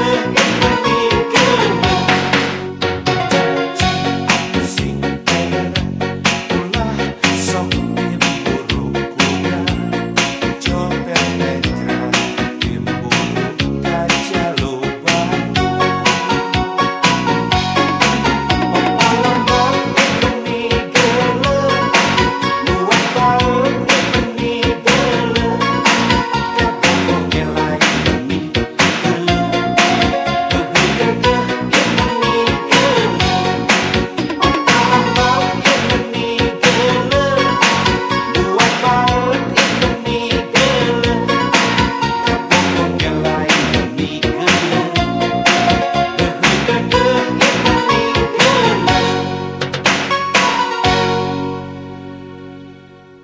look